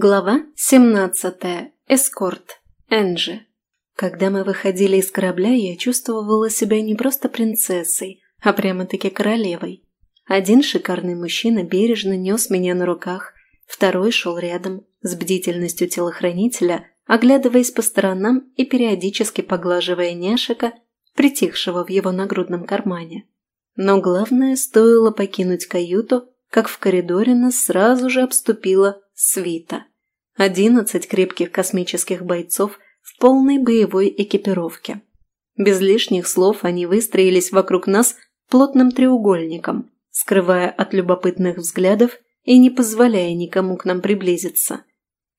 Глава 17. Эскорт. Энджи. Когда мы выходили из корабля, я чувствовала себя не просто принцессой, а прямо-таки королевой. Один шикарный мужчина бережно нес меня на руках, второй шел рядом, с бдительностью телохранителя, оглядываясь по сторонам и периодически поглаживая няшика, притихшего в его нагрудном кармане. Но главное, стоило покинуть каюту, как в коридоре нас сразу же обступила свита. Одиннадцать крепких космических бойцов в полной боевой экипировке. Без лишних слов они выстроились вокруг нас плотным треугольником, скрывая от любопытных взглядов и не позволяя никому к нам приблизиться.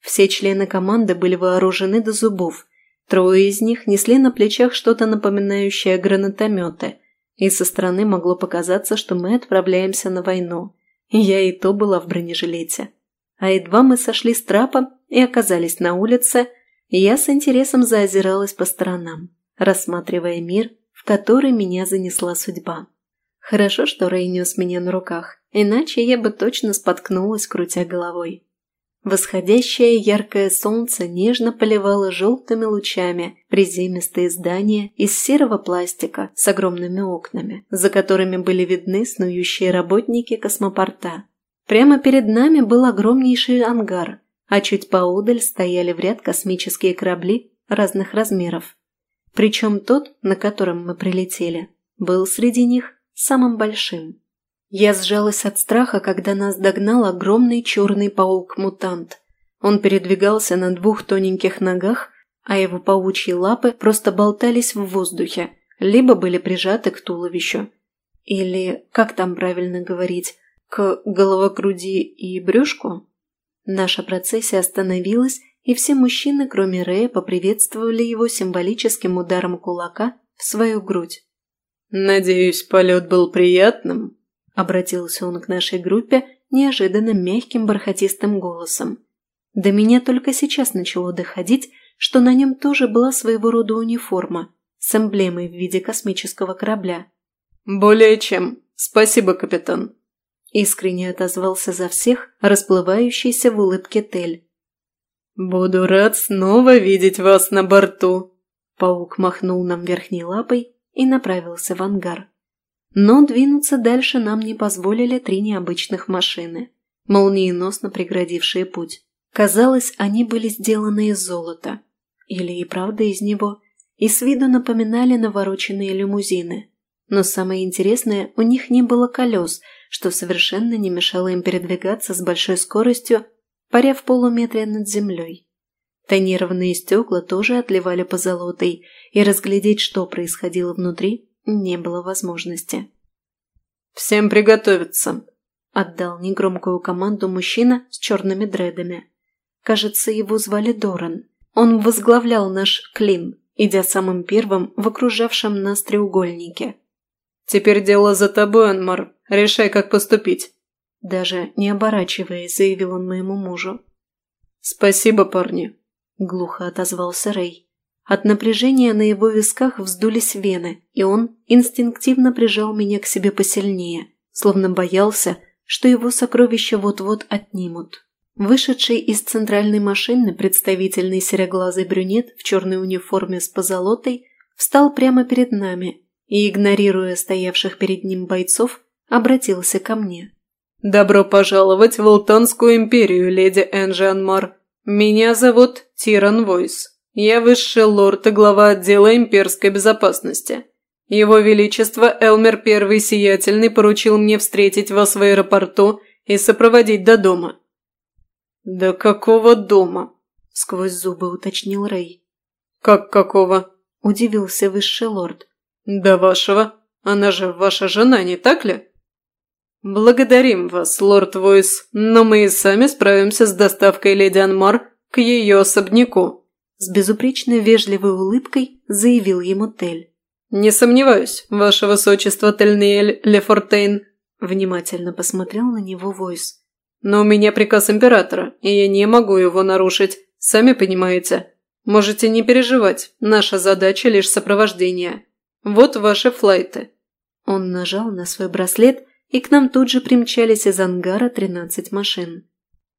Все члены команды были вооружены до зубов, трое из них несли на плечах что-то напоминающее гранатометы, и со стороны могло показаться, что мы отправляемся на войну. Я и то была в бронежилете. А едва мы сошли с трапа и оказались на улице, я с интересом заозиралась по сторонам, рассматривая мир, в который меня занесла судьба. Хорошо, что Рэй нес меня на руках, иначе я бы точно споткнулась, крутя головой. Восходящее яркое солнце нежно поливало желтыми лучами приземистые здания из серого пластика с огромными окнами, за которыми были видны снующие работники космопорта. Прямо перед нами был огромнейший ангар, а чуть поодаль стояли в ряд космические корабли разных размеров. Причем тот, на котором мы прилетели, был среди них самым большим. Я сжалась от страха, когда нас догнал огромный черный паук-мутант. Он передвигался на двух тоненьких ногах, а его паучьи лапы просто болтались в воздухе, либо были прижаты к туловищу. Или, как там правильно говорить, к головогруди и брюшку? Наша процессия остановилась, и все мужчины, кроме Рэя, поприветствовали его символическим ударом кулака в свою грудь. «Надеюсь, полет был приятным?» – обратился он к нашей группе неожиданно мягким бархатистым голосом. До меня только сейчас начало доходить, что на нем тоже была своего рода униформа с эмблемой в виде космического корабля. «Более чем. Спасибо, капитан», Искренне отозвался за всех расплывающийся в улыбке Тель. «Буду рад снова видеть вас на борту!» Паук махнул нам верхней лапой и направился в ангар. Но двинуться дальше нам не позволили три необычных машины, молниеносно преградившие путь. Казалось, они были сделаны из золота. Или и правда из него. И с виду напоминали навороченные лимузины. Но самое интересное, у них не было колес – что совершенно не мешало им передвигаться с большой скоростью, паря в полуметре над землей. Тонированные стекла тоже отливали позолотой, и разглядеть, что происходило внутри, не было возможности. «Всем приготовиться!» – отдал негромкую команду мужчина с черными дредами. Кажется, его звали Доран. Он возглавлял наш клин, идя самым первым в окружавшем нас треугольнике. «Теперь дело за тобой, Анмар. Решай, как поступить». Даже не оборачиваясь, заявил он моему мужу. «Спасибо, парни», – глухо отозвался Рэй. От напряжения на его висках вздулись вены, и он инстинктивно прижал меня к себе посильнее, словно боялся, что его сокровища вот-вот отнимут. Вышедший из центральной машины представительный сероглазый брюнет в черной униформе с позолотой встал прямо перед нами и, игнорируя стоявших перед ним бойцов, обратился ко мне. «Добро пожаловать в Ултонскую империю, леди Энджи Анмар. Меня зовут Тиран Войс. Я высший лорд и глава отдела имперской безопасности. Его Величество Элмер Первый Сиятельный поручил мне встретить вас в аэропорту и сопроводить до дома». «До какого дома?» – сквозь зубы уточнил Рэй. «Как какого?» – удивился высший лорд. «До вашего. Она же ваша жена, не так ли?» «Благодарим вас, лорд Войс, но мы и сами справимся с доставкой леди Анмар к ее особняку», с безупречно вежливой улыбкой заявил ему Тель. «Не сомневаюсь, ваше высочество Тельниэль Лефортейн», внимательно посмотрел на него Войс. «Но у меня приказ императора, и я не могу его нарушить, сами понимаете. Можете не переживать, наша задача лишь сопровождение. Вот ваши флайты». Он нажал на свой браслет, и к нам тут же примчались из ангара 13 машин.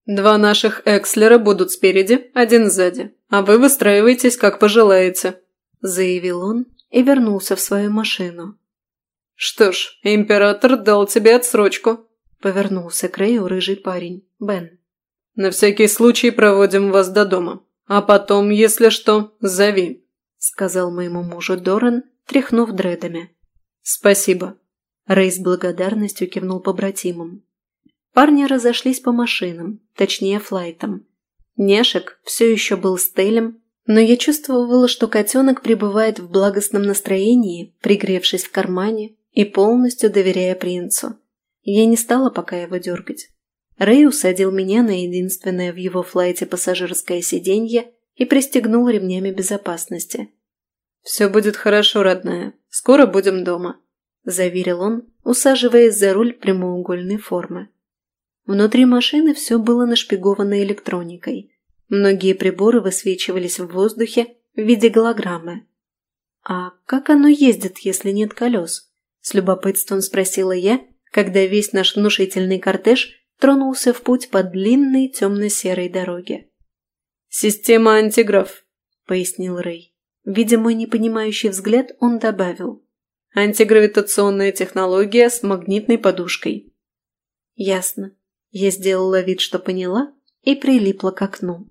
Два наших Экслера будут спереди, один сзади, а вы выстраиваетесь, как пожелаете», – заявил он и вернулся в свою машину. «Что ж, император дал тебе отсрочку», – повернулся к Рэю рыжий парень, Бен. «На всякий случай проводим вас до дома, а потом, если что, зови», – сказал моему мужу Доран, тряхнув дредами. «Спасибо». Рэй с благодарностью кивнул побратимам. Парни разошлись по машинам, точнее флайтам. Нешек все еще был с Телем, но я чувствовала, что котенок пребывает в благостном настроении, пригревшись в кармане и полностью доверяя принцу. Я не стала пока его дергать. Рэй усадил меня на единственное в его флайте пассажирское сиденье и пристегнул ремнями безопасности. «Все будет хорошо, родная. Скоро будем дома», – заверил он, усаживаясь за руль прямоугольной формы. Внутри машины все было нашпиговано электроникой. Многие приборы высвечивались в воздухе в виде голограммы. «А как оно ездит, если нет колес?» – с любопытством спросила я, когда весь наш внушительный кортеж тронулся в путь по длинной темно-серой дороге. «Система антиграф», – пояснил Рэй. Видя мой непонимающий взгляд, он добавил. «Антигравитационная технология с магнитной подушкой». «Ясно». Я сделала вид, что поняла, и прилипла к окну.